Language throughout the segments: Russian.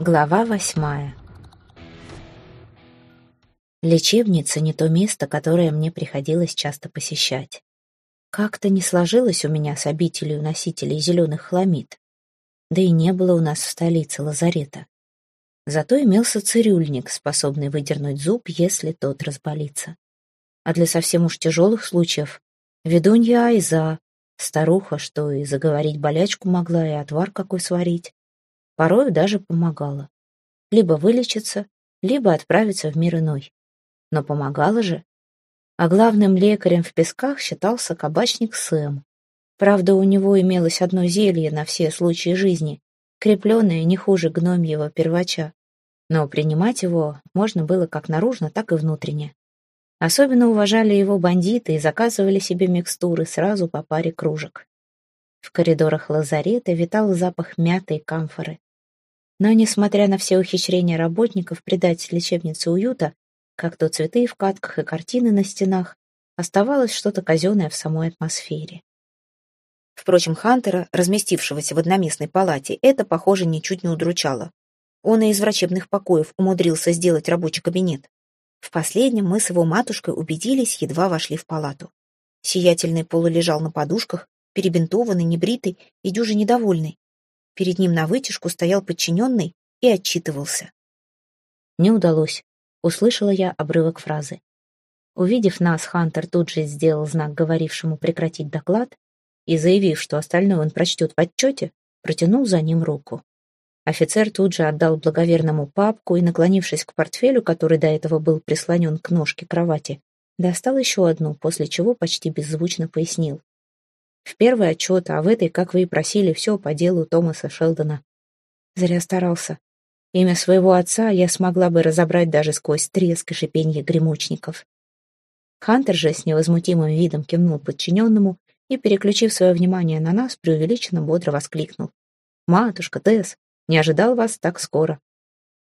Глава восьмая Лечебница — не то место, которое мне приходилось часто посещать. Как-то не сложилось у меня с обителью носителей зеленых хламид. Да и не было у нас в столице лазарета. Зато имелся цирюльник, способный выдернуть зуб, если тот разболится. А для совсем уж тяжелых случаев — ведунья Айза, старуха, что и заговорить болячку могла, и отвар какой сварить. Порою даже помогала. Либо вылечиться, либо отправиться в мир иной. Но помогала же. А главным лекарем в песках считался кабачник Сэм. Правда, у него имелось одно зелье на все случаи жизни, крепленное не хуже гномьего первача. Но принимать его можно было как наружно, так и внутренне. Особенно уважали его бандиты и заказывали себе микстуры сразу по паре кружек. В коридорах лазарета витал запах мяты и камфоры. Но, несмотря на все ухищрения работников придать лечебнице уюта, как то цветы в катках и картины на стенах, оставалось что-то казенное в самой атмосфере. Впрочем, Хантера, разместившегося в одноместной палате, это, похоже, ничуть не удручало. Он и из врачебных покоев умудрился сделать рабочий кабинет. В последнем мы с его матушкой убедились, едва вошли в палату. Сиятельный полулежал на подушках, перебинтованный, небритый и дюже недовольный. Перед ним на вытяжку стоял подчиненный и отчитывался. «Не удалось», — услышала я обрывок фразы. Увидев нас, Хантер тут же сделал знак говорившему прекратить доклад и, заявив, что остальное он прочтет в отчете, протянул за ним руку. Офицер тут же отдал благоверному папку и, наклонившись к портфелю, который до этого был прислонен к ножке кровати, достал еще одну, после чего почти беззвучно пояснил. В первый отчет, а в этой, как вы и просили, все по делу Томаса Шелдона. Зря старался. Имя своего отца я смогла бы разобрать даже сквозь треск и шипенье гремучников. Хантер же с невозмутимым видом кивнул подчиненному и, переключив свое внимание на нас, преувеличенно бодро воскликнул. «Матушка, Тесс, не ожидал вас так скоро».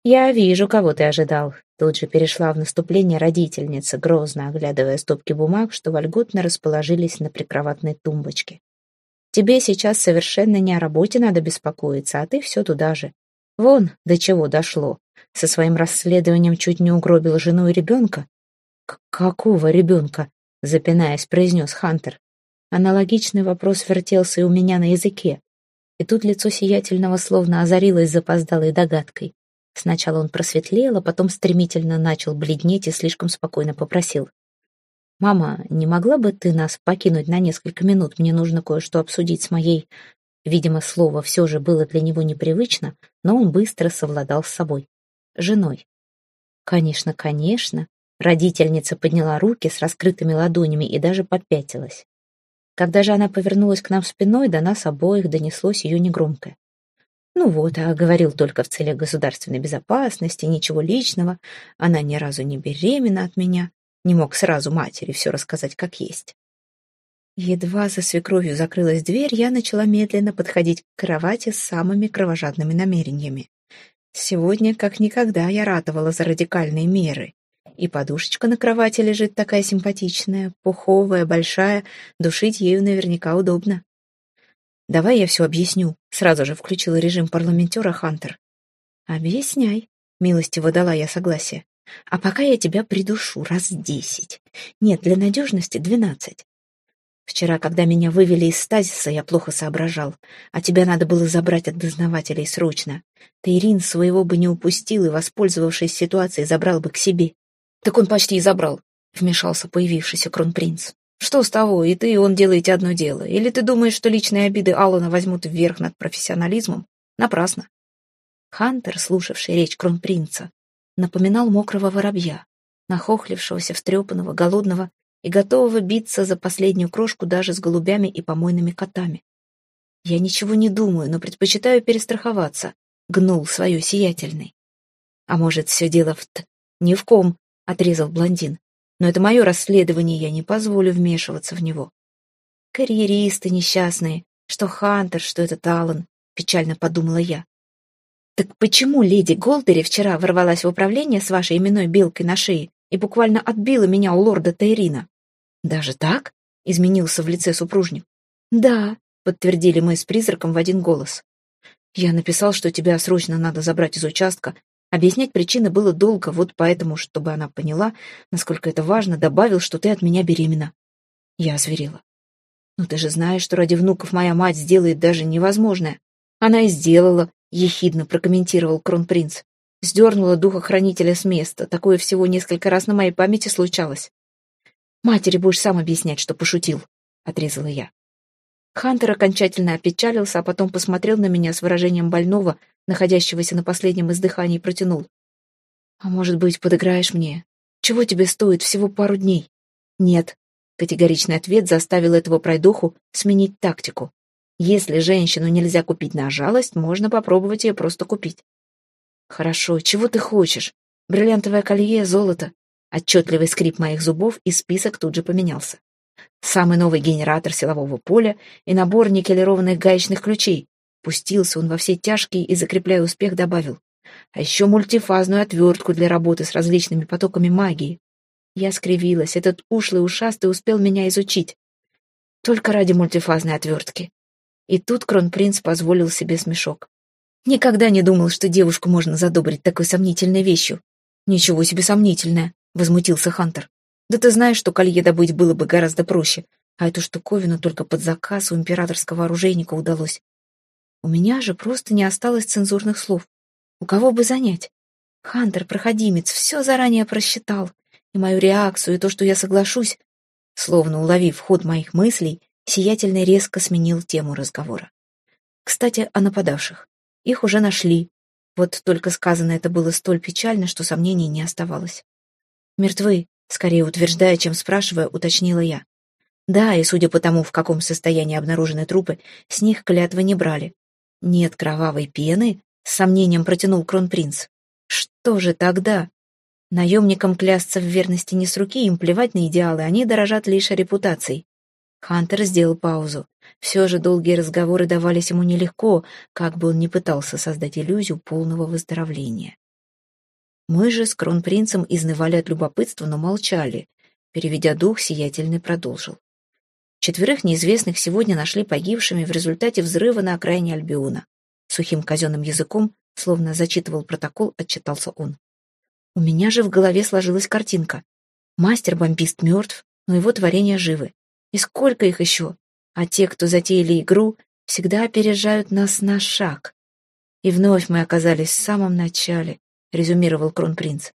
«Я вижу, кого ты ожидал», Тут же перешла в наступление родительница, грозно оглядывая стопки бумаг, что вольготно расположились на прикроватной тумбочке. «Тебе сейчас совершенно не о работе надо беспокоиться, а ты все туда же. Вон, до чего дошло. Со своим расследованием чуть не угробил жену и ребенка». «Какого ребенка?» — запинаясь, произнес Хантер. Аналогичный вопрос вертелся и у меня на языке. И тут лицо сиятельного словно озарилось запоздалой догадкой. Сначала он просветлел, а потом стремительно начал бледнеть и слишком спокойно попросил. «Мама, не могла бы ты нас покинуть на несколько минут? Мне нужно кое-что обсудить с моей...» Видимо, слово все же было для него непривычно, но он быстро совладал с собой. Женой. «Конечно, конечно». Родительница подняла руки с раскрытыми ладонями и даже попятилась. Когда же она повернулась к нам спиной, до нас обоих донеслось ее негромкое. Ну вот, а говорил только в целях государственной безопасности, ничего личного. Она ни разу не беременна от меня. Не мог сразу матери все рассказать как есть. Едва за свекровью закрылась дверь, я начала медленно подходить к кровати с самыми кровожадными намерениями. Сегодня, как никогда, я ратовала за радикальные меры. И подушечка на кровати лежит такая симпатичная, пуховая, большая, душить ею наверняка удобно. «Давай я все объясню», — сразу же включил режим парламентера Хантер. «Объясняй», — милостиво дала я согласие. «А пока я тебя придушу раз десять. Нет, для надежности двенадцать. Вчера, когда меня вывели из стазиса, я плохо соображал, а тебя надо было забрать от дознавателей срочно. Тайрин своего бы не упустил и, воспользовавшись ситуацией, забрал бы к себе. Так он почти и забрал, — вмешался появившийся кронпринц. Что с того, и ты, и он делаете одно дело. Или ты думаешь, что личные обиды Аллана возьмут вверх над профессионализмом? Напрасно. Хантер, слушавший речь кронпринца, напоминал мокрого воробья, нахохлившегося, встрепанного, голодного и готового биться за последнюю крошку даже с голубями и помойными котами. «Я ничего не думаю, но предпочитаю перестраховаться», — гнул свое сиятельный. «А может, все дело в т... ни в ком», — отрезал блондин. Но это мое расследование, я не позволю вмешиваться в него. Карьеристы несчастные, что Хантер, что этот Аллан, печально подумала я. Так почему леди Голдери вчера ворвалась в управление с вашей именной белкой на шее и буквально отбила меня у лорда Тайрина? Даже так? Изменился в лице супружник. Да, подтвердили мы с призраком в один голос. Я написал, что тебя срочно надо забрать из участка. Объяснять причины было долго, вот поэтому, чтобы она поняла, насколько это важно, добавил, что ты от меня беременна. Я озверела. «Ну ты же знаешь, что ради внуков моя мать сделает даже невозможное». «Она и сделала», — ехидно прокомментировал кронпринц. Сдернула духохранителя с места. Такое всего несколько раз на моей памяти случалось. «Матери будешь сам объяснять, что пошутил», — отрезала я. Хантер окончательно опечалился, а потом посмотрел на меня с выражением больного, находящегося на последнем издыхании, протянул. «А может быть, подыграешь мне? Чего тебе стоит всего пару дней?» «Нет», — категоричный ответ заставил этого пройдоху сменить тактику. «Если женщину нельзя купить на жалость, можно попробовать ее просто купить». «Хорошо, чего ты хочешь? Бриллиантовое колье, золото?» Отчетливый скрип моих зубов, и список тут же поменялся. Самый новый генератор силового поля и набор никелированных гаечных ключей. Пустился он во все тяжкие и, закрепляя успех, добавил. А еще мультифазную отвертку для работы с различными потоками магии. Я скривилась, этот ушлый ушастый успел меня изучить. Только ради мультифазной отвертки. И тут кронпринц позволил себе смешок. Никогда не думал, что девушку можно задобрить такой сомнительной вещью. Ничего себе сомнительное, возмутился Хантер. Да ты знаешь, что колье добыть было бы гораздо проще, а эту штуковину только под заказ у императорского оружейника удалось. У меня же просто не осталось цензурных слов. У кого бы занять? Хантер, проходимец, все заранее просчитал. И мою реакцию, и то, что я соглашусь. Словно уловив ход моих мыслей, сиятельно резко сменил тему разговора. Кстати, о нападавших. Их уже нашли. Вот только сказано это было столь печально, что сомнений не оставалось. Мертвы, Скорее утверждая, чем спрашивая, уточнила я. Да, и судя по тому, в каком состоянии обнаружены трупы, с них клятвы не брали. Нет кровавой пены? С сомнением протянул кронпринц. Что же тогда? Наемникам клясться в верности не с руки, им плевать на идеалы, они дорожат лишь репутацией. Хантер сделал паузу. Все же долгие разговоры давались ему нелегко, как бы он ни пытался создать иллюзию полного выздоровления. Мы же с кронпринцем изнывали от любопытства, но молчали. Переведя дух, сиятельный продолжил. Четверых неизвестных сегодня нашли погибшими в результате взрыва на окраине Альбиона. Сухим казенным языком, словно зачитывал протокол, отчитался он. У меня же в голове сложилась картинка. Мастер-бомбист мертв, но его творения живы. И сколько их еще? А те, кто затеяли игру, всегда опережают нас на шаг. И вновь мы оказались в самом начале, — резюмировал кронпринц.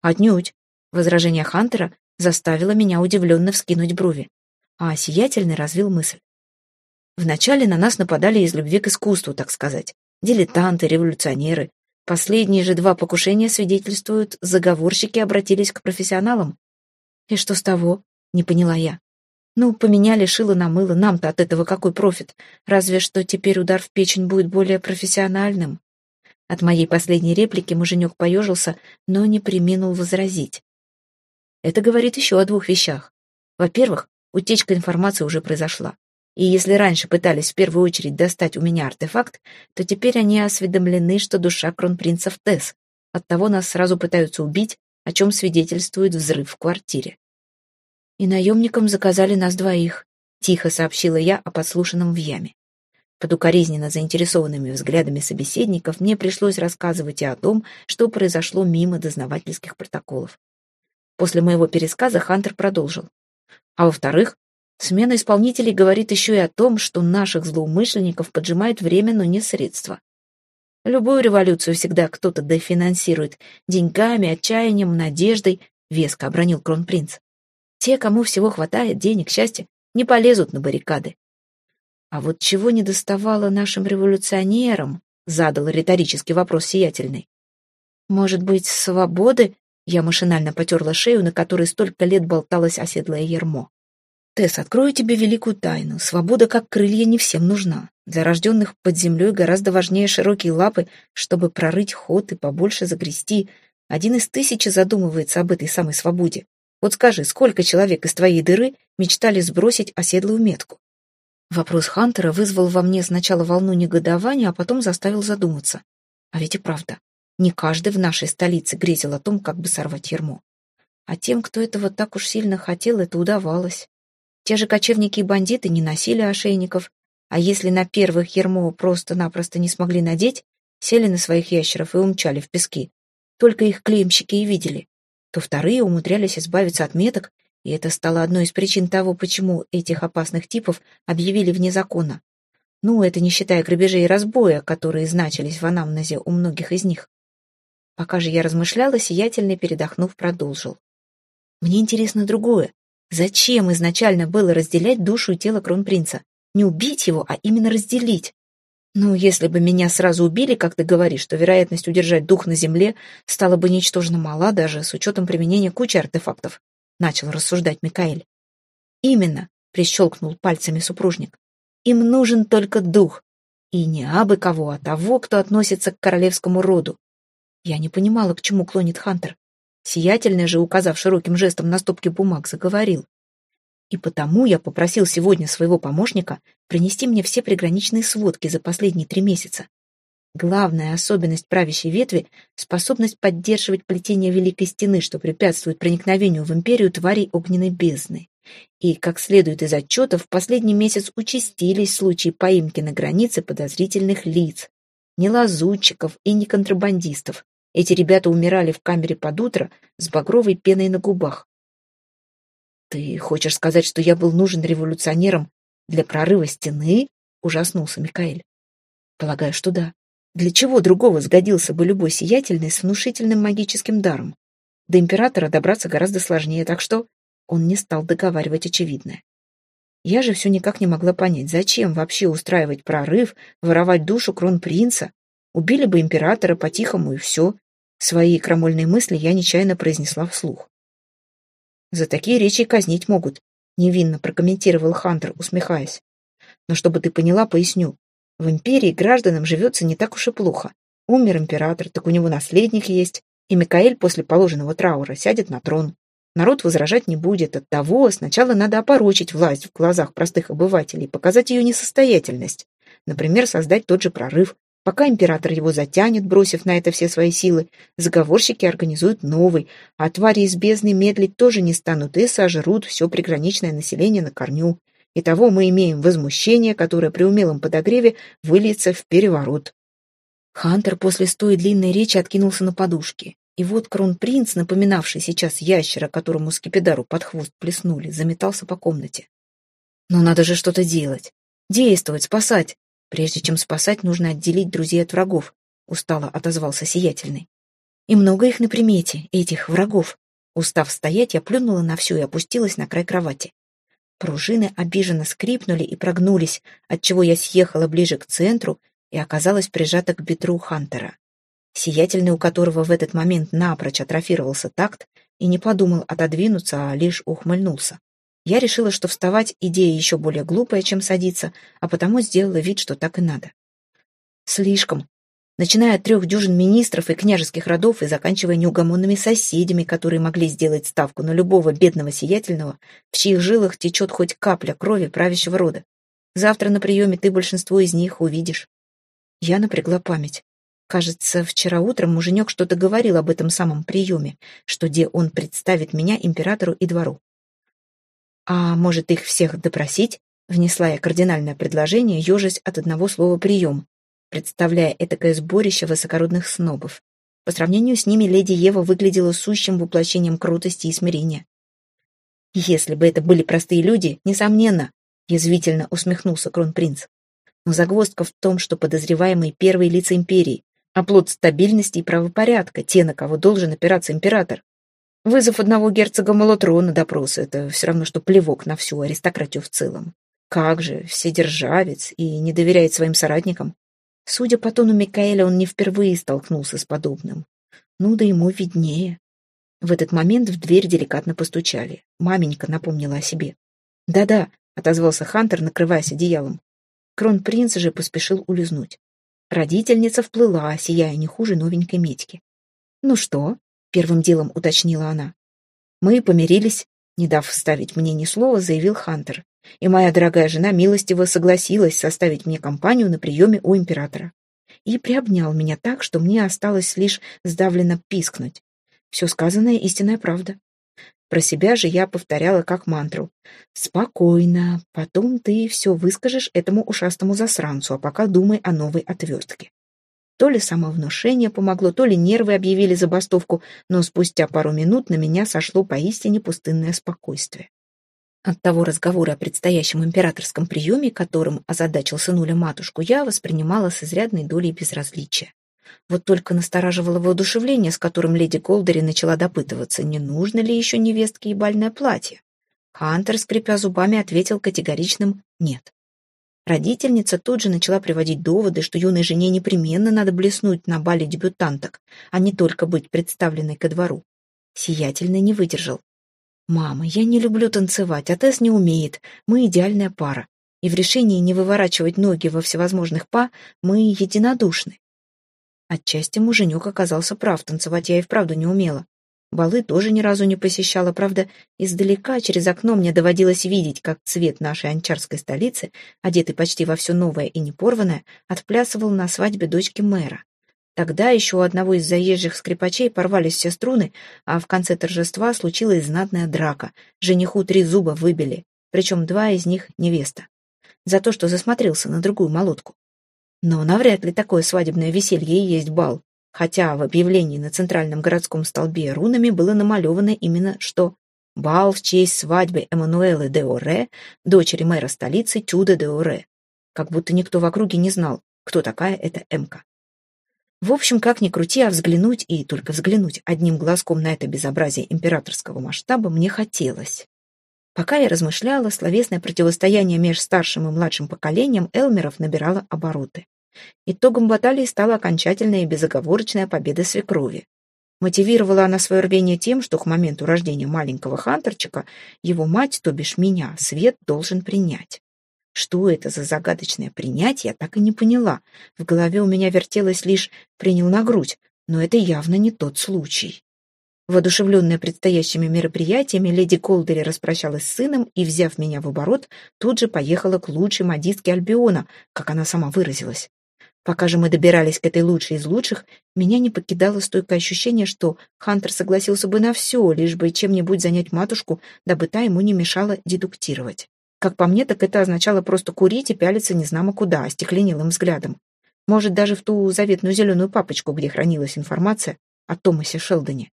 «Отнюдь!» — возражение Хантера заставило меня удивленно вскинуть брови, а сиятельный развил мысль. Вначале на нас нападали из любви к искусству, так сказать. Дилетанты, революционеры. Последние же два покушения свидетельствуют, заговорщики обратились к профессионалам. И что с того? Не поняла я. Ну, поменяли шило на мыло, нам-то от этого какой профит? Разве что теперь удар в печень будет более профессиональным. От моей последней реплики муженек поежился, но не приминул возразить. Это говорит еще о двух вещах. Во-первых, утечка информации уже произошла. И если раньше пытались в первую очередь достать у меня артефакт, то теперь они осведомлены, что душа кронпринца в Тесс. Оттого нас сразу пытаются убить, о чем свидетельствует взрыв в квартире. И наемникам заказали нас двоих, тихо сообщила я о подслушанном в яме. Под укоризненно заинтересованными взглядами собеседников мне пришлось рассказывать и о том, что произошло мимо дознавательских протоколов. После моего пересказа Хантер продолжил. А во-вторых, смена исполнителей говорит еще и о том, что наших злоумышленников поджимает время, но не средства. Любую революцию всегда кто-то дофинансирует деньгами, отчаянием, надеждой, веско обронил кронпринц. Те, кому всего хватает денег, счастья, не полезут на баррикады. А вот чего не доставало нашим революционерам? Задал риторический вопрос сиятельный. Может быть, свободы? Я машинально потерла шею, на которой столько лет болталось оседлое ермо. Тесс, открою тебе великую тайну. Свобода, как крылья, не всем нужна. Для рожденных под землей гораздо важнее широкие лапы, чтобы прорыть ход и побольше загрести. Один из тысячи задумывается об этой самой свободе. Вот скажи, сколько человек из твоей дыры мечтали сбросить оседлую метку? Вопрос Хантера вызвал во мне сначала волну негодования, а потом заставил задуматься. А ведь и правда, не каждый в нашей столице грезил о том, как бы сорвать ермо. А тем, кто этого так уж сильно хотел, это удавалось. Те же кочевники и бандиты не носили ошейников, а если на первых ермо просто-напросто не смогли надеть, сели на своих ящеров и умчали в пески. Только их клеемщики и видели. То вторые умудрялись избавиться от меток, и это стало одной из причин того, почему этих опасных типов объявили вне закона. Ну, это не считая грабежей и разбоя, которые значились в анамнезе у многих из них. Пока же я размышляла, сиятельный, передохнув, продолжил. Мне интересно другое. Зачем изначально было разделять душу и тело кронпринца? Не убить его, а именно разделить. Ну, если бы меня сразу убили, как ты говоришь, то вероятность удержать дух на земле стала бы ничтожно мала даже с учетом применения кучи артефактов, начал рассуждать Микаэль. Именно, прищелкнул пальцами супружник. Им нужен только дух. И не абы кого, а того, кто относится к королевскому роду. Я не понимала, к чему клонит Хантер. Сиятельный же, указав широким жестом на стопки бумаг, заговорил. И потому я попросил сегодня своего помощника принести мне все приграничные сводки за последние три месяца. Главная особенность правящей ветви — способность поддерживать плетение Великой Стены, что препятствует проникновению в империю тварей огненной бездны. И, как следует из отчетов, в последний месяц участились случаи поимки на границе подозрительных лиц, не лазутчиков и не контрабандистов. Эти ребята умирали в камере под утро с багровой пеной на губах. «Ты хочешь сказать, что я был нужен революционерам для прорыва стены?» — ужаснулся Микаэль. «Полагаю, что да. Для чего другого сгодился бы любой сиятельный с внушительным магическим даром? До императора добраться гораздо сложнее, так что он не стал договаривать очевидное. Я же все никак не могла понять, зачем вообще устраивать прорыв, воровать душу кронпринца. Убили бы императора по-тихому и все. Свои крамольные мысли я нечаянно произнесла вслух. «За такие речи казнить могут», — невинно прокомментировал Хантер, усмехаясь. «Но чтобы ты поняла, поясню. В империи гражданам живется не так уж и плохо. Умер император, так у него наследник есть, и Микаэль после положенного траура сядет на трон. Народ возражать не будет. От того сначала надо опорочить власть в глазах простых обывателей, показать ее несостоятельность. Например, создать тот же прорыв. Пока император его затянет, бросив на это все свои силы, заговорщики организуют новый, а твари из бездны медлить тоже не станут и сожрут все приграничное население на корню. Итого мы имеем возмущение, которое при умелом подогреве выльется в переворот. Хантер после стой длинной речи откинулся на подушки. И вот кронпринц, напоминавший сейчас ящера, которому скипидару под хвост плеснули, заметался по комнате. Но надо же что-то делать. Действовать, спасать. Прежде чем спасать, нужно отделить друзей от врагов, устало отозвался сиятельный. И много их на примете, этих врагов. Устав стоять, я плюнула на все и опустилась на край кровати. Пружины обиженно скрипнули и прогнулись, отчего я съехала ближе к центру и оказалась прижата к бедру Хантера сиятельный у которого в этот момент напрочь атрофировался такт и не подумал отодвинуться, а лишь ухмыльнулся. Я решила, что вставать идея еще более глупая, чем садиться, а потому сделала вид, что так и надо. Слишком. Начиная от трех дюжин министров и княжеских родов и заканчивая неугомонными соседями, которые могли сделать ставку на любого бедного сиятельного, в чьих жилах течет хоть капля крови правящего рода. Завтра на приеме ты большинство из них увидишь. Я напрягла память. Кажется, вчера утром муженек что-то говорил об этом самом приеме, что где он представит меня императору и двору. А может, их всех допросить? Внесла я кардинальное предложение, ежась от одного слова «прием», представляя этакое сборище высокородных снобов. По сравнению с ними леди Ева выглядела сущим воплощением крутости и смирения. «Если бы это были простые люди, несомненно», — язвительно усмехнулся кронпринц. Но загвоздка в том, что подозреваемые первые лица империи, оплот стабильности и правопорядка, те, на кого должен опираться император. Вызов одного герцога Молотрона на допрос — это все равно, что плевок на всю аристократию в целом. Как же, вседержавец и не доверяет своим соратникам. Судя по тону Микаэля, он не впервые столкнулся с подобным. Ну да ему виднее. В этот момент в дверь деликатно постучали. Маменька напомнила о себе. «Да-да», — отозвался Хантер, накрываясь одеялом. Кронпринц же поспешил улизнуть. Родительница вплыла, сияя не хуже новенькой медьки. «Ну что?» — первым делом уточнила она. «Мы помирились», — не дав вставить мне ни слова, заявил Хантер. «И моя дорогая жена милостиво согласилась составить мне компанию на приеме у императора. И приобнял меня так, что мне осталось лишь сдавленно пискнуть. Все сказанное истинная правда. Про себя же я повторяла как мантру. «Спокойно, потом ты все выскажешь этому ушастому засранцу, а пока думай о новой отвертке». То ли самовнушение помогло, то ли нервы объявили забастовку, но спустя пару минут на меня сошло поистине пустынное спокойствие. От того разговора о предстоящем императорском приеме, которым озадачил сынуля матушку, я воспринимала с изрядной долей безразличия. Вот только настораживало воодушевление, с которым леди Голдери начала допытываться, не нужно ли еще невестке ебальное платье. Хантер, скрипя зубами, ответил категоричным «нет». Родительница тут же начала приводить доводы, что юной жене непременно надо блеснуть на бале дебютанток, а не только быть представленной ко двору. Сиятельный не выдержал. «Мама, я не люблю танцевать, а Тесс не умеет. Мы идеальная пара. И в решении не выворачивать ноги во всевозможных па мы единодушны». Отчасти муженек оказался прав, танцевать я и вправду не умела. Балы тоже ни разу не посещала, правда, издалека через окно мне доводилось видеть, как цвет нашей анчарской столицы, одетый почти во все новое и непорванное, отплясывал на свадьбе дочки мэра. Тогда еще у одного из заезжих скрипачей порвались все струны, а в конце торжества случилась знатная драка. Жениху три зуба выбили, причем два из них невеста. За то, что засмотрелся на другую молотку. Но навряд ли такое свадебное веселье и есть бал хотя в объявлении на центральном городском столбе рунами было намалевано именно что «Бал в честь свадьбы Эммануэлы де Оре, дочери мэра столицы Тюда де Оре». Как будто никто в округе не знал, кто такая эта Эмка. В общем, как ни крути, а взглянуть и только взглянуть одним глазком на это безобразие императорского масштаба мне хотелось. Пока я размышляла, словесное противостояние между старшим и младшим поколением Элмеров набирало обороты. Итогом баталии стала окончательная и безоговорочная победа свекрови. Мотивировала она свое рвение тем, что к моменту рождения маленького хантерчика его мать, то бишь меня, свет должен принять. Что это за загадочное принятие, я так и не поняла. В голове у меня вертелось лишь «принял на грудь», но это явно не тот случай. Воодушевленная предстоящими мероприятиями, леди Колдери распрощалась с сыном и, взяв меня в оборот, тут же поехала к лучшей модистке Альбиона, как она сама выразилась. Пока же мы добирались к этой лучшей из лучших, меня не покидало стойкое ощущение, что Хантер согласился бы на все, лишь бы чем-нибудь занять матушку, дабы та ему не мешала дедуктировать. Как по мне, так это означало просто курить и пялиться незнамо куда, остекленелым взглядом. Может, даже в ту заветную зеленую папочку, где хранилась информация о Томасе Шелдоне.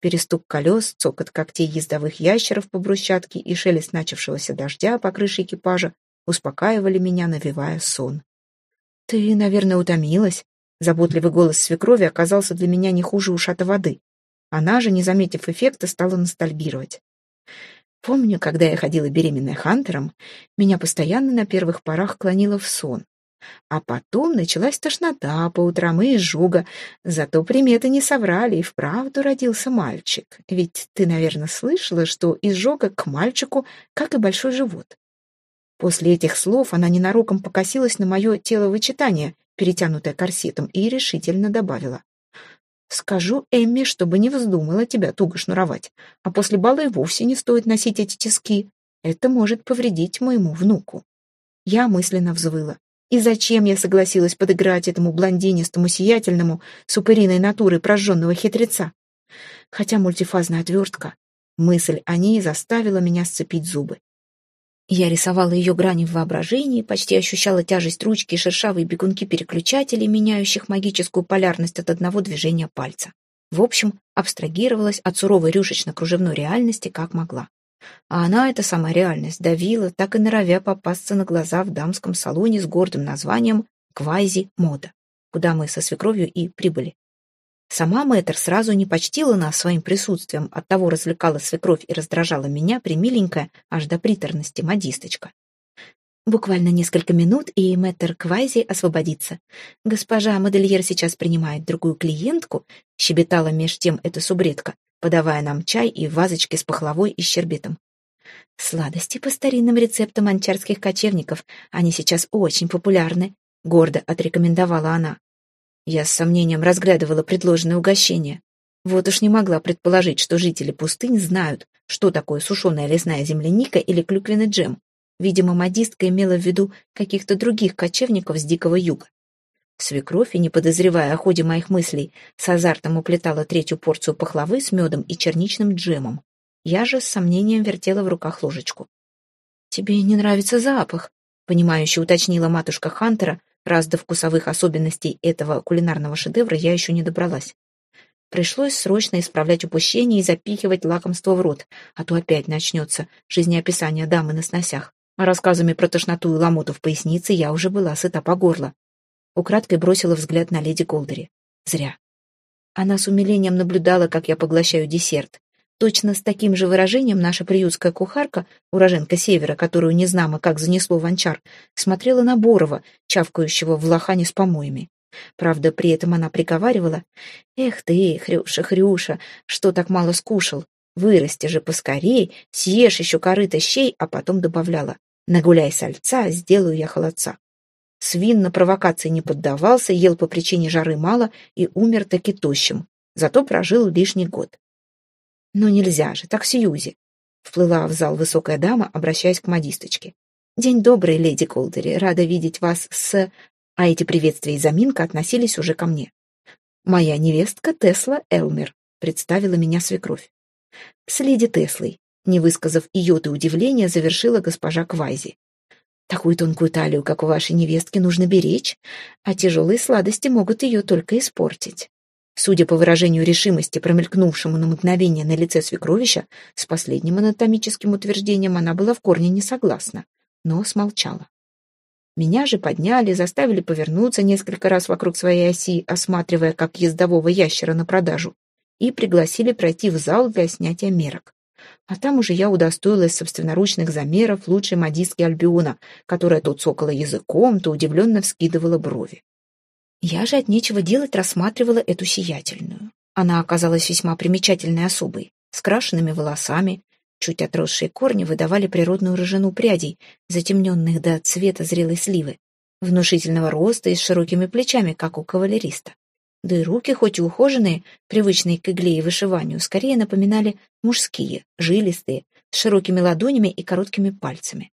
Перестук колес, цокот когтей ездовых ящеров по брусчатке и шелест начавшегося дождя по крыше экипажа успокаивали меня, навевая сон. «Ты, наверное, утомилась?» Заботливый голос свекрови оказался для меня не хуже ушата воды. Она же, не заметив эффекта, стала ностальгировать. Помню, когда я ходила беременная Хантером, меня постоянно на первых порах клонило в сон. А потом началась тошнота по утрам и изжога. Зато приметы не соврали, и вправду родился мальчик. Ведь ты, наверное, слышала, что изжога к мальчику, как и большой живот. После этих слов она ненароком покосилась на мое теловычитание, перетянутое корсетом, и решительно добавила. «Скажу Эмме, чтобы не вздумала тебя туго шнуровать, а после бала и вовсе не стоит носить эти тиски. Это может повредить моему внуку». Я мысленно взвыла. И зачем я согласилась подыграть этому блондинистому сиятельному с упыриной натуры прожженного хитреца? Хотя мультифазная отвертка, мысль о ней заставила меня сцепить зубы. Я рисовала ее грани в воображении, почти ощущала тяжесть ручки и шершавые бегунки переключателей, меняющих магическую полярность от одного движения пальца. В общем, абстрагировалась от суровой рюшечно-кружевной реальности как могла. А она, эта самая реальность, давила, так и норовя попасться на глаза в дамском салоне с гордым названием «Квази-мода», куда мы со свекровью и прибыли. Сама мэтр сразу не почтила нас своим присутствием, оттого развлекала свекровь и раздражала меня примиленькая, аж до приторности, модисточка. Буквально несколько минут, и мэтр Квайзи освободится. Госпожа модельер сейчас принимает другую клиентку, щебетала меж тем эта субредка, подавая нам чай и вазочки с пахлавой и щербетом. Сладости по старинным рецептам анчарских кочевников, они сейчас очень популярны, гордо отрекомендовала она. Я с сомнением разглядывала предложенное угощение. Вот уж не могла предположить, что жители пустынь знают, что такое сушеная лесная земляника или клюквенный джем. Видимо, модистка имела в виду каких-то других кочевников с Дикого Юга. Свекровь, и не подозревая о ходе моих мыслей, с азартом уплетала третью порцию пахлавы с медом и черничным джемом. Я же с сомнением вертела в руках ложечку. «Тебе не нравится запах?» — понимающе уточнила матушка Хантера, раз до вкусовых особенностей этого кулинарного шедевра я еще не добралась. Пришлось срочно исправлять упущение и запихивать лакомство в рот, а то опять начнется жизнеописание дамы на сносях. Рассказами про тошноту и ломоту в пояснице я уже была сыта по горло. Украдкой бросила взгляд на леди Голдери. Зря. Она с умилением наблюдала, как я поглощаю десерт. Точно с таким же выражением наша приютская кухарка, уроженка севера, которую незнамо как занесло в анчар, смотрела на Борова, чавкающего в лохане с помоями. Правда, при этом она приговаривала, «Эх ты, Хрюша, Хрюша, что так мало скушал? Вырасти же поскорей, съешь еще корыто щей», а потом добавляла, «Нагуляй сальца, сделаю я холодца». Свин на провокации не поддавался, ел по причине жары мало и умер таки тощим, зато прожил лишний год. Но нельзя же, так Сьюзи. Вплыла в зал высокая дама, обращаясь к модисточке. «День добрый, леди Колдери, рада видеть вас с...» А эти приветствия и заминка относились уже ко мне. «Моя невестка Тесла Элмер», — представила меня свекровь. «С леди Теслой», — не высказав йоты удивления, завершила госпожа Квайзи. Такую тонкую талию, как у вашей невестки, нужно беречь, а тяжелые сладости могут ее только испортить. Судя по выражению решимости, промелькнувшему на мгновение на лице свекровища, с последним анатомическим утверждением она была в корне не согласна, но смолчала. Меня же подняли, заставили повернуться несколько раз вокруг своей оси, осматривая как ездового ящера на продажу, и пригласили пройти в зал для снятия мерок. А там уже я удостоилась собственноручных замеров лучшей модистки Альбиона, которая то цокала языком, то удивленно вскидывала брови. Я же от нечего делать рассматривала эту сиятельную. Она оказалась весьма примечательной особой, с крашенными волосами, чуть отросшие корни выдавали природную рыжину прядей, затемненных до цвета зрелой сливы, внушительного роста и с широкими плечами, как у кавалериста. Да и руки, хоть и ухоженные, привычные к игле и вышиванию, скорее напоминали мужские, жилистые, с широкими ладонями и короткими пальцами.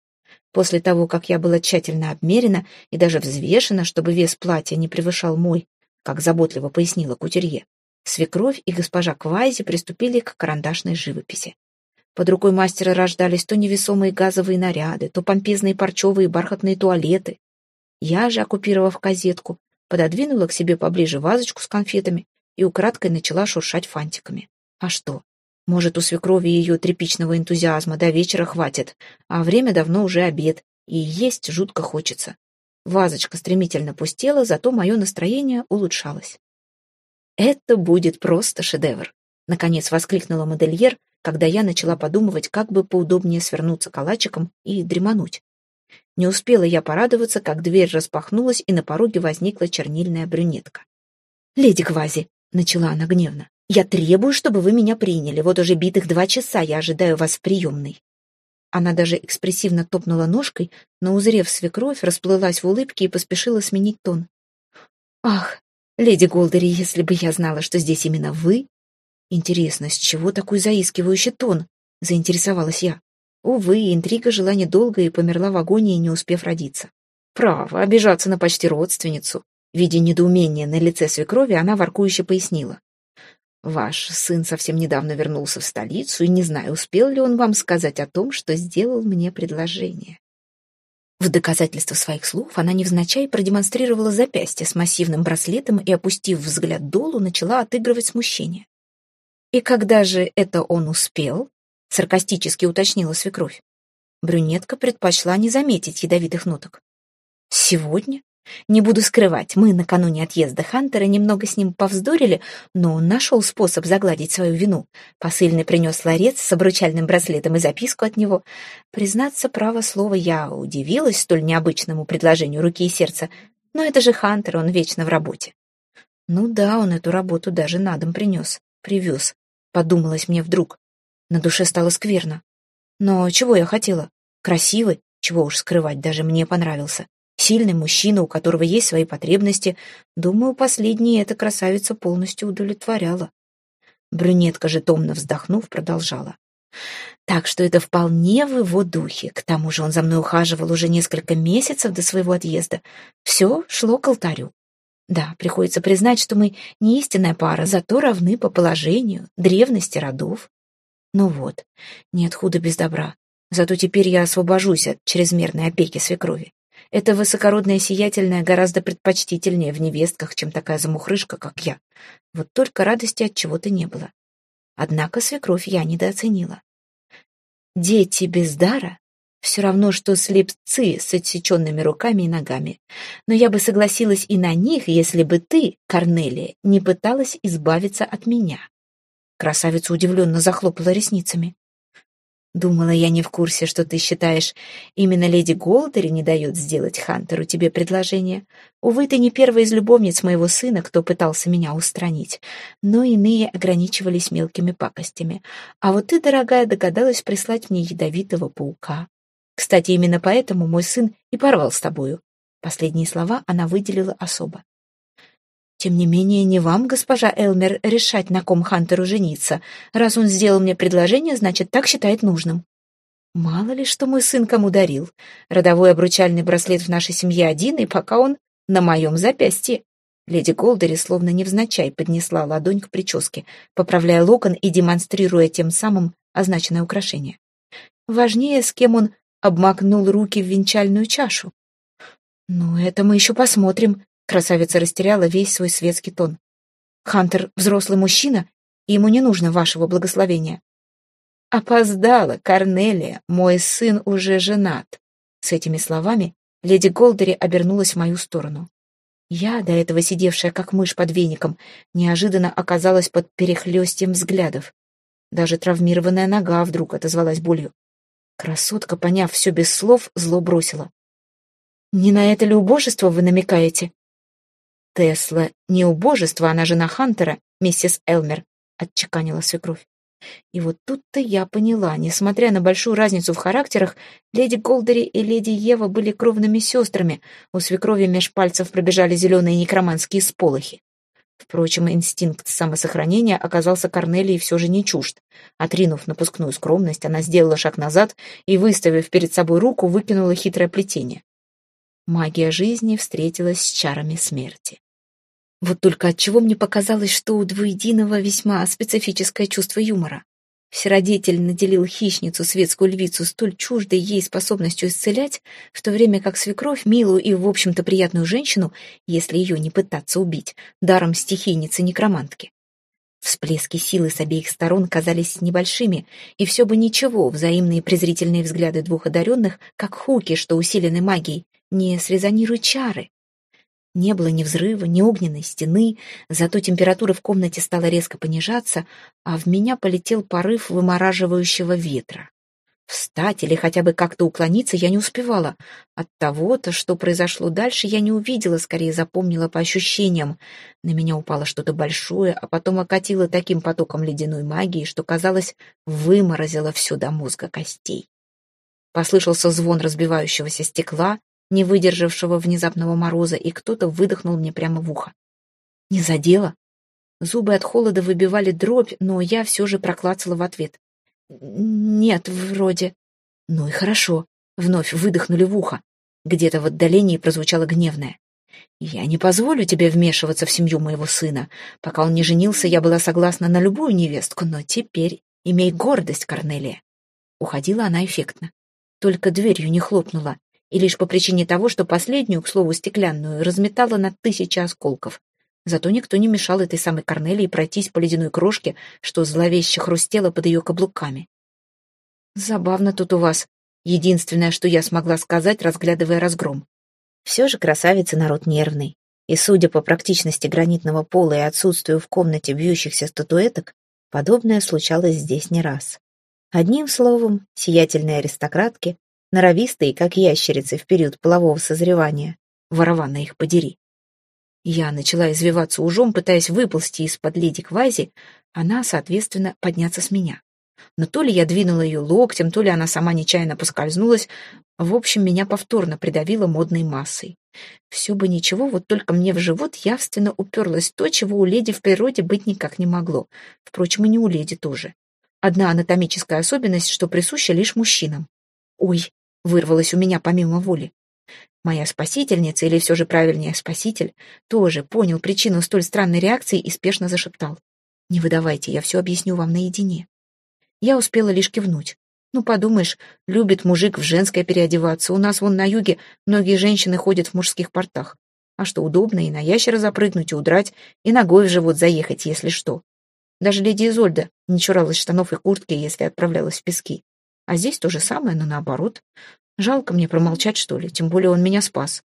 После того, как я была тщательно обмерена и даже взвешена, чтобы вес платья не превышал мой, как заботливо пояснила кутерье, свекровь и госпожа Квайзи приступили к карандашной живописи. Под рукой мастера рождались то невесомые газовые наряды, то помпезные парчевые бархатные туалеты. Я же, оккупировав казетку, пододвинула к себе поближе вазочку с конфетами и украдкой начала шуршать фантиками. А что? Может, у свекрови ее тряпичного энтузиазма до вечера хватит, а время давно уже обед, и есть жутко хочется. Вазочка стремительно пустела, зато мое настроение улучшалось. «Это будет просто шедевр», — наконец воскликнула модельер, когда я начала подумывать, как бы поудобнее свернуться калачиком и дремануть. Не успела я порадоваться, как дверь распахнулась, и на пороге возникла чернильная брюнетка. «Леди Квази», — начала она гневно, я требую, чтобы вы меня приняли. Вот уже битых два часа я ожидаю вас в приемной». Она даже экспрессивно топнула ножкой, но, узрев свекровь, расплылась в улыбке и поспешила сменить тон. «Ах, леди Голдери, если бы я знала, что здесь именно вы...» «Интересно, с чего такой заискивающий тон?» — заинтересовалась я. Увы, интрига жила недолго и померла в агонии, не успев родиться. Право, обижаться на почти родственницу. Видя недоумение на лице свекрови, она воркующе пояснила. Ваш сын совсем недавно вернулся в столицу, и не знаю, успел ли он вам сказать о том, что сделал мне предложение. В доказательство своих слов она невзначай продемонстрировала запястье с массивным браслетом и, опустив взгляд долу, начала отыгрывать смущение. «И когда же это он успел?» — саркастически уточнила свекровь. Брюнетка предпочла не заметить ядовитых ноток. «Сегодня? Не буду скрывать, мы накануне отъезда Хантера немного с ним повздорили, но он нашел способ загладить свою вину. Посыльный принес ларец с обручальным браслетом и записку от него. Признаться, право слово, я удивилась столь необычному предложению руки и сердца, но это же Хантер, он вечно в работе. Ну да, он эту работу даже на дом принес, привез, подумалось мне вдруг. На душе стало скверно. Но чего я хотела? Красивый, чего уж скрывать, даже мне понравился. Сильный мужчина, у которого есть свои потребности. Думаю, последнее эта красавица полностью удовлетворяла. Брюнетка же, томно вздохнув, продолжала. Так что это вполне в его духе. К тому же он за мной ухаживал уже несколько месяцев до своего отъезда. Все шло к алтарю. Да, приходится признать, что мы не истинная пара, зато равны по положению, древности родов. Ну вот, нет худа без добра. Зато теперь я освобожусь от чрезмерной опеки свекрови. Эта высокородная сиятельная гораздо предпочтительнее в невестках, чем такая замухрышка, как я. Вот только радости от чего-то не было. Однако свекровь я недооценила. Дети без дара все равно, что слепцы с отсеченными руками и ногами. Но я бы согласилась и на них, если бы ты, Корнелия, не пыталась избавиться от меня. Красавица удивленно захлопала ресницами. Думала, я не в курсе, что ты считаешь, именно леди Голдери не дает сделать Хантеру тебе предложение. Увы, ты не первая из любовниц моего сына, кто пытался меня устранить, но иные ограничивались мелкими пакостями. А вот ты, дорогая, догадалась прислать мне ядовитого паука. Кстати, именно поэтому мой сын и порвал с тобою. Последние слова она выделила особо. Тем не менее, не вам, госпожа Элмер, решать, на ком Хантеру жениться. Раз он сделал мне предложение, значит, так считает нужным. Мало ли, что мой сын кому дарил. Родовой обручальный браслет в нашей семье один, и пока он на моем запястье. Леди Голдери словно невзначай поднесла ладонь к прическе, поправляя локон и демонстрируя тем самым означенное украшение. Важнее, с кем он обмакнул руки в венчальную чашу. «Ну, это мы еще посмотрим», Красавица растеряла весь свой светский тон. «Хантер — взрослый мужчина, и ему не нужно вашего благословения». «Опоздала, Корнелия, мой сын уже женат». С этими словами леди Голдери обернулась в мою сторону. Я, до этого сидевшая как мышь под веником, неожиданно оказалась под перехлестием взглядов. Даже травмированная нога вдруг отозвалась болью. Красотка, поняв все без слов, зло бросила. «Не на это ли убожество вы намекаете?» Тесла не убожество, она жена Хантера, миссис Элмер, отчеканила свекровь. И вот тут-то я поняла, несмотря на большую разницу в характерах, леди Голдери и леди Ева были кровными сестрами, у свекрови меж пальцев пробежали зеленые некроманские сполохи. Впрочем, инстинкт самосохранения оказался Корнелии все же не чужд. Отринув напускную скромность, она сделала шаг назад и, выставив перед собой руку, выкинула хитрое плетение. Магия жизни встретилась с чарами смерти. Вот только отчего мне показалось, что у двуединого весьма специфическое чувство юмора. Всеродитель наделил хищницу, светскую львицу, столь чуждой ей способностью исцелять, в то время как свекровь, милую и, в общем-то, приятную женщину, если ее не пытаться убить, даром стихийницы-некромантки. Всплески силы с обеих сторон казались небольшими, и все бы ничего, взаимные презрительные взгляды двух одаренных, как хуки, что усилены магией, не срезонируют чары. Не было ни взрыва, ни огненной стены, зато температура в комнате стала резко понижаться, а в меня полетел порыв вымораживающего ветра. Встать или хотя бы как-то уклониться я не успевала. От того-то, что произошло дальше, я не увидела, скорее запомнила по ощущениям. На меня упало что-то большое, а потом окатило таким потоком ледяной магии, что, казалось, выморозило все до мозга костей. Послышался звон разбивающегося стекла, не выдержавшего внезапного мороза, и кто-то выдохнул мне прямо в ухо. Не задело. Зубы от холода выбивали дробь, но я все же проклацала в ответ. «Нет, вроде...» «Ну и хорошо», — вновь выдохнули в ухо. Где-то в отдалении прозвучало гневное. «Я не позволю тебе вмешиваться в семью моего сына. Пока он не женился, я была согласна на любую невестку, но теперь имей гордость, Корнелия». Уходила она эффектно. Только дверью не хлопнула, и лишь по причине того, что последнюю, к слову, стеклянную, разметала на тысячи осколков. Зато никто не мешал этой самой Корнелии пройтись по ледяной крошке, что зловеще хрустело под ее каблуками. «Забавно тут у вас», — единственное, что я смогла сказать, разглядывая разгром. Все же красавица народ нервный, и, судя по практичности гранитного пола и отсутствию в комнате бьющихся статуэток, подобное случалось здесь не раз. Одним словом, сиятельные аристократки норовистые, как ящерицы в период полового созревания. Ворована их подери. Я начала извиваться ужом, пытаясь выползти из-под леди Квази, она, соответственно, подняться с меня. Но то ли я двинула ее локтем, то ли она сама нечаянно поскользнулась. В общем, меня повторно придавило модной массой. Все бы ничего, вот только мне в живот явственно уперлось то, чего у леди в природе быть никак не могло. Впрочем, и не у леди тоже. Одна анатомическая особенность, что присуща лишь мужчинам. Ой, вырвалось у меня помимо воли. Моя спасительница, или все же правильнее спаситель, тоже понял причину столь странной реакции и спешно зашептал. «Не выдавайте, я все объясню вам наедине». Я успела лишь кивнуть. Ну, подумаешь, любит мужик в женское переодеваться. У нас вон на юге многие женщины ходят в мужских портах. А что, удобно и на ящера запрыгнуть, и удрать, и ногой в живот заехать, если что. Даже леди Изольда не чуралась штанов и куртки, если отправлялась в пески. А здесь то же самое, но наоборот. Жалко мне промолчать, что ли, тем более он меня спас.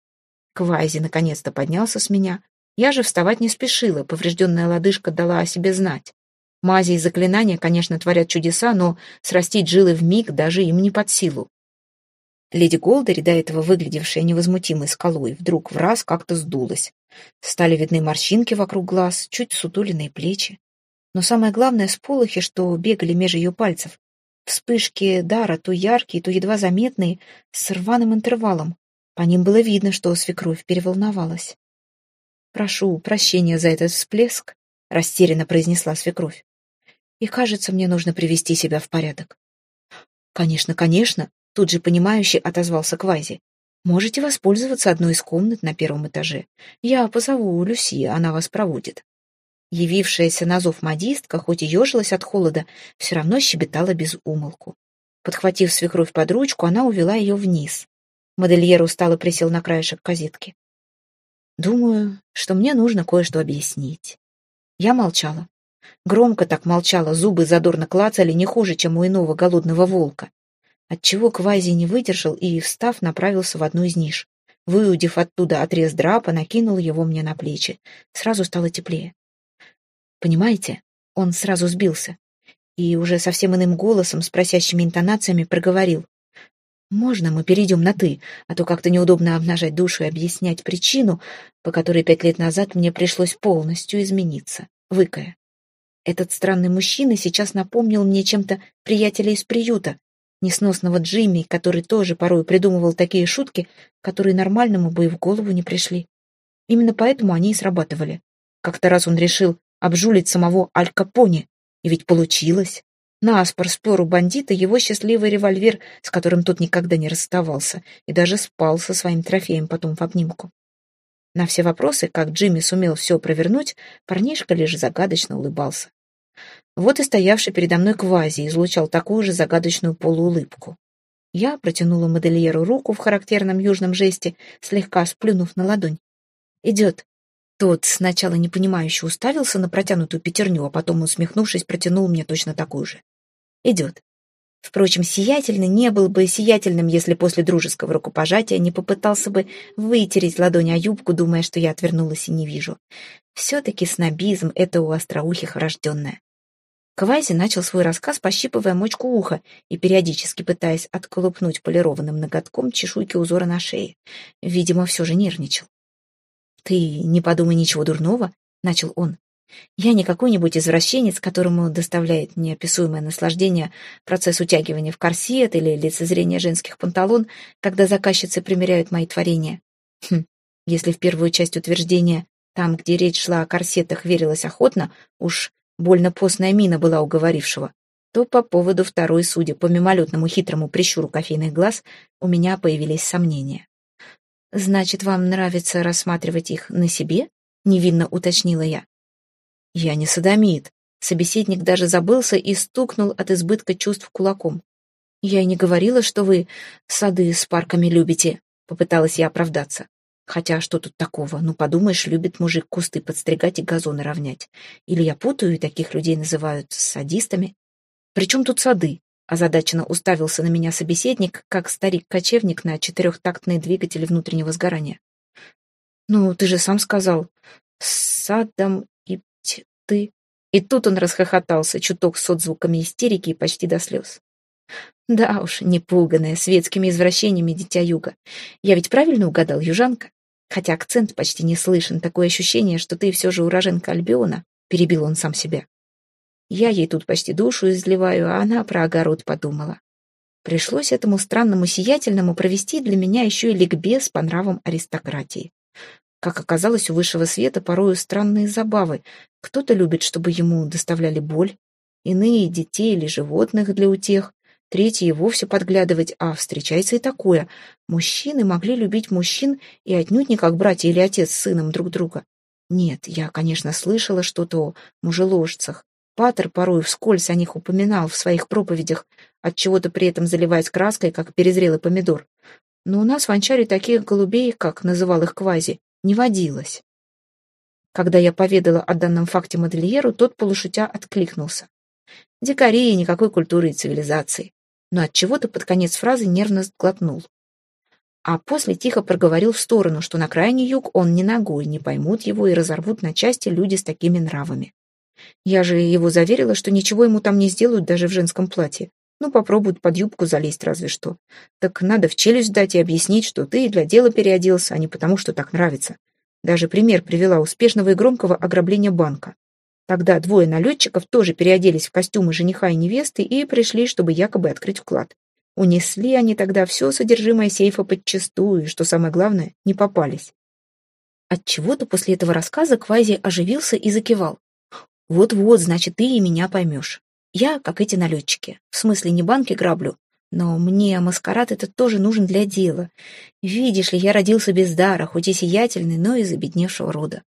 Квайзи наконец-то поднялся с меня. Я же вставать не спешила, поврежденная лодыжка дала о себе знать. Мази и заклинания, конечно, творят чудеса, но срастить жилы в миг даже им не под силу. Леди Голдери, до этого выглядевшая невозмутимой скалой, вдруг в раз как-то сдулась. Стали видны морщинки вокруг глаз, чуть сутуленные плечи. Но самое главное — сполохи, что бегали меж ее пальцев. Вспышки дара, то яркие, то едва заметные, с рваным интервалом. По ним было видно, что свекровь переволновалась. «Прошу прощения за этот всплеск», — растерянно произнесла свекровь и, кажется, мне нужно привести себя в порядок. «Конечно, конечно», — тут же понимающе отозвался Квази. «Можете воспользоваться одной из комнат на первом этаже. Я позову Люси, она вас проводит». Явившаяся на зов модистка, хоть и ежилась от холода, все равно щебетала без умолку. Подхватив свекровь под ручку, она увела ее вниз. Модельер устало присел на краешек козетки. «Думаю, что мне нужно кое-что объяснить». Я молчала. Громко так молчала, зубы задорно клацали не хуже, чем у иного голодного волка. Отчего Квази не выдержал и, встав, направился в одну из ниш. Выудив оттуда отрез драпа, накинул его мне на плечи. Сразу стало теплее. «Понимаете?» Он сразу сбился. И уже совсем иным голосом, с просящими интонациями, проговорил. «Можно мы перейдем на «ты», а то как-то неудобно обнажать душу и объяснять причину, по которой пять лет назад мне пришлось полностью измениться, выкая. Этот странный мужчина сейчас напомнил мне чем-то приятеля из приюта, несносного Джимми, который тоже порой придумывал такие шутки, которые нормальному бы и в голову не пришли. Именно поэтому они и срабатывали. Как-то раз он решил обжулить самого Аль Капоне, и ведь получилось. Наспор спер у бандита его счастливый револьвер, с которым тот никогда не расставался, и даже спал со своим трофеем потом в обнимку. На все вопросы, как Джимми сумел все провернуть, парнишка лишь загадочно улыбался. Вот и стоявший передо мной квази излучал такую же загадочную полуулыбку. Я протянула модельеру руку в характерном южном жесте, слегка сплюнув на ладонь. «Идет». Тот сначала непонимающе уставился на протянутую пятерню, а потом, усмехнувшись, протянул мне точно такую же. «Идет». Впрочем, сиятельный не был бы сиятельным, если после дружеского рукопожатия не попытался бы вытереть ладонь о юбку, думая, что я отвернулась и не вижу. Все-таки снобизм — это у остроухих врожденное. Квайзи начал свой рассказ, пощипывая мочку уха и периодически пытаясь отколупнуть полированным ноготком чешуйки узора на шее. Видимо, все же нервничал. «Ты не подумай ничего дурного», — начал он. Я не какой-нибудь извращенец, которому доставляет неописуемое наслаждение процесс утягивания в корсет или лицезрение женских панталон, когда заказчицы примеряют мои творения. Хм, если в первую часть утверждения, там, где речь шла о корсетах, верилось охотно, уж больно постная мина была уговорившего, то по поводу второй, судя по мимолетному хитрому прищуру кофейных глаз, у меня появились сомнения. «Значит, вам нравится рассматривать их на себе?» — невинно уточнила я. «Я не садомит». Собеседник даже забылся и стукнул от избытка чувств кулаком. «Я и не говорила, что вы сады с парками любите», — попыталась я оправдаться. Хотя что тут такого? Ну, подумаешь, любит мужик кусты подстригать и газоны равнять. Или я путаю, и таких людей называют садистами. Причем тут сады? Озадаченно уставился на меня собеседник, как старик-кочевник на четырехтактный двигатель внутреннего сгорания. «Ну, ты же сам сказал, садом ты...» И тут он расхохотался, чуток с отзвуками истерики и почти до слез. Да уж, непуганная, светскими извращениями дитя юга. Я ведь правильно угадал, южанка? Хотя акцент почти не слышен, такое ощущение, что ты все же уроженка Альбиона, перебил он сам себя. Я ей тут почти душу изливаю, а она про огород подумала. Пришлось этому странному сиятельному провести для меня еще и ликбез по нравам аристократии. Как оказалось, у высшего света порою странные забавы. Кто-то любит, чтобы ему доставляли боль, иные — детей или животных для утех, третий и вовсе подглядывать, а встречается и такое. Мужчины могли любить мужчин и отнюдь не как братья или отец с сыном друг друга. Нет, я, конечно, слышала что-то о мужеложцах. Патер порой вскользь о них упоминал в своих проповедях, от чего то при этом заливаясь краской, как перезрелый помидор. Но у нас в Анчаре таких голубей, как называл их Квази, не водилось. Когда я поведала о данном факте модельеру, тот полушутя откликнулся. Дикари и никакой культуры и цивилизации. Но от чего то под конец фразы нервно сглотнул. А после тихо проговорил в сторону, что на крайний юг он не ногой, не поймут его и разорвут на части люди с такими нравами. Я же его заверила, что ничего ему там не сделают даже в женском платье. Ну, попробуют под юбку залезть разве что. Так надо в челюсть дать и объяснить, что ты для дела переоделся, а не потому, что так нравится. Даже пример привела успешного и громкого ограбления банка. Тогда двое налетчиков тоже переоделись в костюмы жениха и невесты и пришли, чтобы якобы открыть вклад. Унесли они тогда все содержимое сейфа подчистую, и, что самое главное, не попались. Отчего-то после этого рассказа Квази оживился и закивал. «Вот-вот, значит, ты и меня поймешь. Я, как эти налетчики, в смысле не банки граблю, но мне маскарад этот тоже нужен для дела. Видишь ли, я родился без дара, хоть и сиятельный, но из обедневшего рода.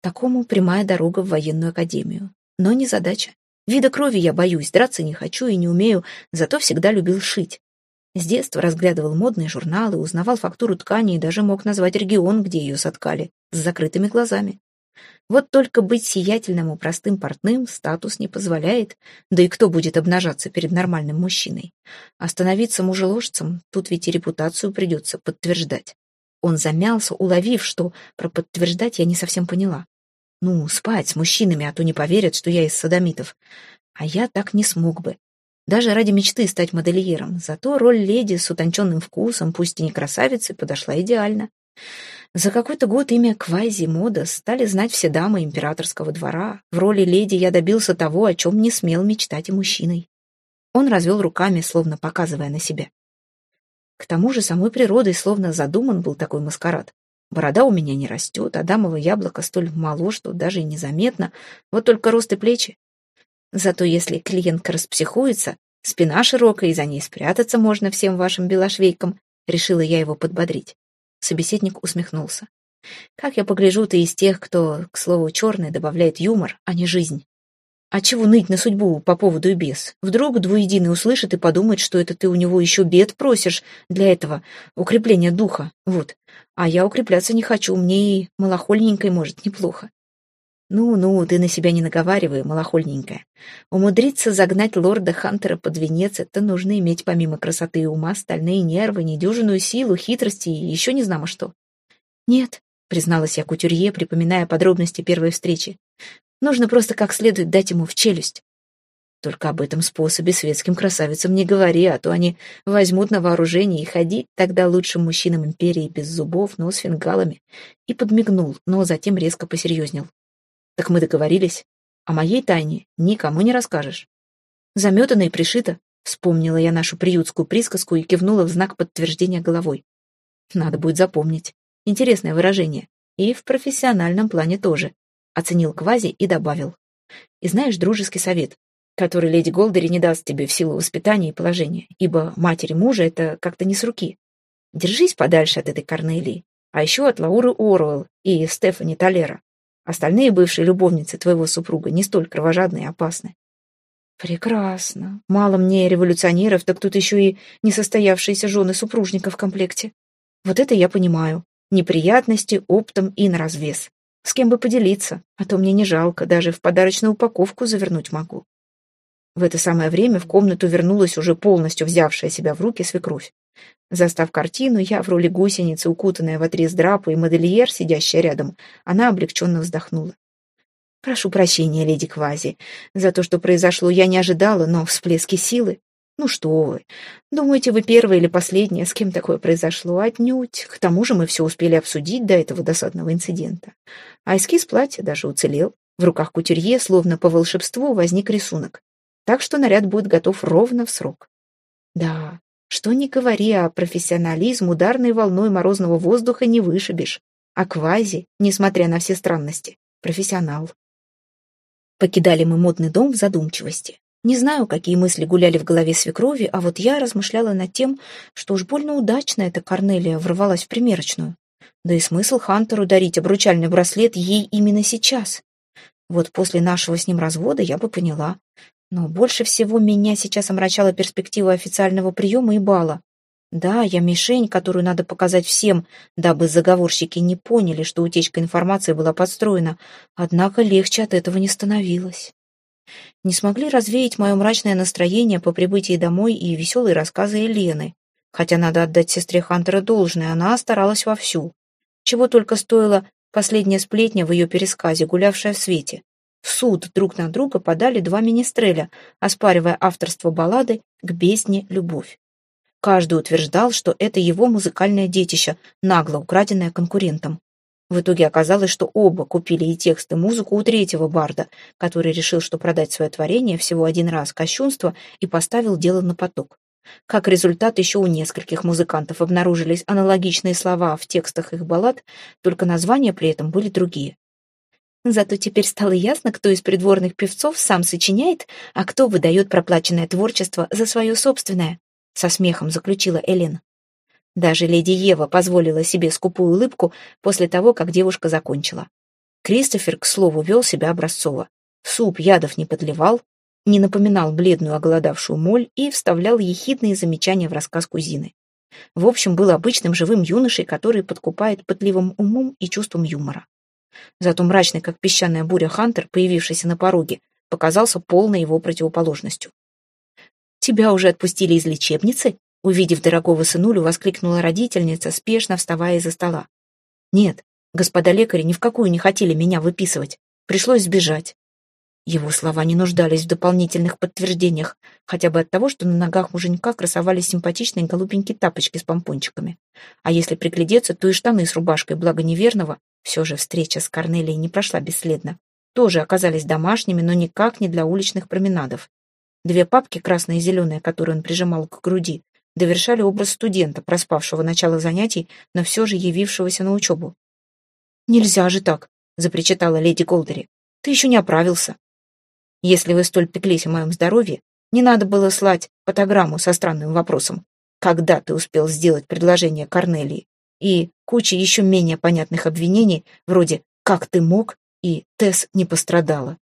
Такому прямая дорога в военную академию. Но не задача. Вида крови я боюсь, драться не хочу и не умею, зато всегда любил шить. С детства разглядывал модные журналы, узнавал фактуру ткани и даже мог назвать регион, где ее соткали, с закрытыми глазами. Вот только быть сиятельным и простым портным статус не позволяет, да и кто будет обнажаться перед нормальным мужчиной? Остановиться мужеложцем, тут ведь и репутацию придется подтверждать. Он замялся, уловив, что про подтверждать я не совсем поняла. Ну, спать с мужчинами, а то не поверят, что я из садомитов. А я так не смог бы. Даже ради мечты стать модельером. Зато роль леди с утонченным вкусом, пусть и не красавицы, подошла идеально. За какой-то год имя Квази-мода стали знать все дамы императорского двора. В роли леди я добился того, о чем не смел мечтать и мужчиной. Он развел руками, словно показывая на себя. К тому же самой природой словно задуман был такой маскарад. Борода у меня не растет, а дамово яблоко столь мало, что даже и незаметно, вот только рост и плечи. Зато если клиентка распсихуется, спина широкая, и за ней спрятаться можно всем вашим белошвейкам, решила я его подбодрить. Собеседник усмехнулся. «Как я погляжу, ты из тех, кто, к слову, черный добавляет юмор, а не жизнь. А чего ныть на судьбу по поводу и без? Вдруг двуединый услышит и подумает, что это ты у него еще бед просишь для этого, укрепления духа. Вот. А я укрепляться не хочу, мне и малохольненькой может неплохо. Ну-ну, ты на себя не наговаривай, малохольненькая. Умудриться загнать лорда Хантера под венец — это нужно иметь помимо красоты и ума стальные нервы, недюжинную силу, хитрости и еще не знамо что. Нет, призналась я кутюрье, припоминая подробности первой встречи. Нужно просто как следует дать ему в челюсть. Только об этом способе светским красавицам не говори, а то они возьмут на вооружение и ходить тогда лучшим мужчинам империи без зубов, но с фингалами. И подмигнул, но затем резко посерьезнел. Так мы договорились. О моей тайне никому не расскажешь. Заметано и пришито, вспомнила я нашу приютскую присказку и кивнула в знак подтверждения головой. Надо будет запомнить. Интересное выражение. И в профессиональном плане тоже. Оценил Квази и добавил. И знаешь дружеский совет, который леди Голдери не даст тебе в силу воспитания и положения, ибо матери мужа это как-то не с руки. Держись подальше от этой Корнелии, а еще от Лауры Оруэлл и Стефани Толера. Остальные бывшие любовницы твоего супруга не столь кровожадны и опасны. Прекрасно. Мало мне революционеров, так тут еще и несостоявшиеся жены супружника в комплекте. Вот это я понимаю. Неприятности оптом и на развес. С кем бы поделиться, а то мне не жалко, даже в подарочную упаковку завернуть могу. В это самое время в комнату вернулась уже полностью взявшая себя в руки свекровь. Застав картину, я в роли гусеницы, укутанная в отрез драпа, и модельер, сидящая рядом, она облегченно вздохнула. «Прошу прощения, леди Квази, за то, что произошло, я не ожидала, но всплески силы. Ну что вы, думаете, вы первая или последняя, с кем такое произошло? Отнюдь. К тому же мы все успели обсудить до этого досадного инцидента. А эскиз платья даже уцелел. В руках кутюрье, словно по волшебству, возник рисунок. Так что наряд будет готов ровно в срок. Да, что ни говори, а профессионализм ударной волной морозного воздуха не вышибешь. А квази, несмотря на все странности, профессионал. Покидали мы модный дом в задумчивости. Не знаю, какие мысли гуляли в голове свекрови, а вот я размышляла над тем, что уж больно удачно эта Корнелия ворвалась в примерочную. Да и смысл Хантеру дарить обручальный браслет ей именно сейчас. Вот после нашего с ним развода я бы поняла. Но больше всего меня сейчас омрачала перспектива официального приема и бала. Да, я мишень, которую надо показать всем, дабы заговорщики не поняли, что утечка информации была подстроена, однако легче от этого не становилось не смогли развеять мое мрачное настроение по прибытии домой и веселые рассказы Елены. Хотя надо отдать сестре Хантера должное, она старалась вовсю. Чего только стоила последняя сплетня в ее пересказе, гулявшая в свете. В суд друг на друга подали два министреля, оспаривая авторство баллады «К бездне любовь». Каждый утверждал, что это его музыкальное детище, нагло украденное конкурентом. В итоге оказалось, что оба купили и текст, и музыку у третьего барда, который решил, что продать свое творение всего один раз кощунство и поставил дело на поток. Как результат, еще у нескольких музыкантов обнаружились аналогичные слова в текстах их баллад, только названия при этом были другие. Зато теперь стало ясно, кто из придворных певцов сам сочиняет, а кто выдает проплаченное творчество за свое собственное, со смехом заключила Элен. Даже леди Ева позволила себе скупую улыбку после того, как девушка закончила. Кристофер, к слову, вел себя образцово. суп ядов не подливал, не напоминал бледную оголодавшую моль и вставлял ехидные замечания в рассказ кузины. В общем, был обычным живым юношей, который подкупает пытливым умом и чувством юмора. Зато мрачный, как песчаная буря Хантер, появившийся на пороге, показался полной его противоположностью. «Тебя уже отпустили из лечебницы?» Увидев дорогого сынулю, воскликнула родительница, спешно вставая из-за стола. «Нет, господа лекари ни в какую не хотели меня выписывать. Пришлось сбежать». Его слова не нуждались в дополнительных подтверждениях, хотя бы от того, что на ногах муженька красовались симпатичные голубенькие тапочки с помпончиками. А если приглядеться, то и штаны с рубашкой, благо неверного, все же встреча с Корнелией не прошла бесследно, тоже оказались домашними, но никак не для уличных променадов. Две папки, красная и зеленая, которые он прижимал к груди, довершали образ студента, проспавшего начало занятий, но все же явившегося на учебу. «Нельзя же так!» — запричитала леди Голдери. «Ты еще не оправился. Если вы столь пеклись о моем здоровье, не надо было слать фотограмму со странным вопросом. Когда ты успел сделать предложение Корнелии? И куча еще менее понятных обвинений, вроде «как ты мог?» и «Тесс не пострадала».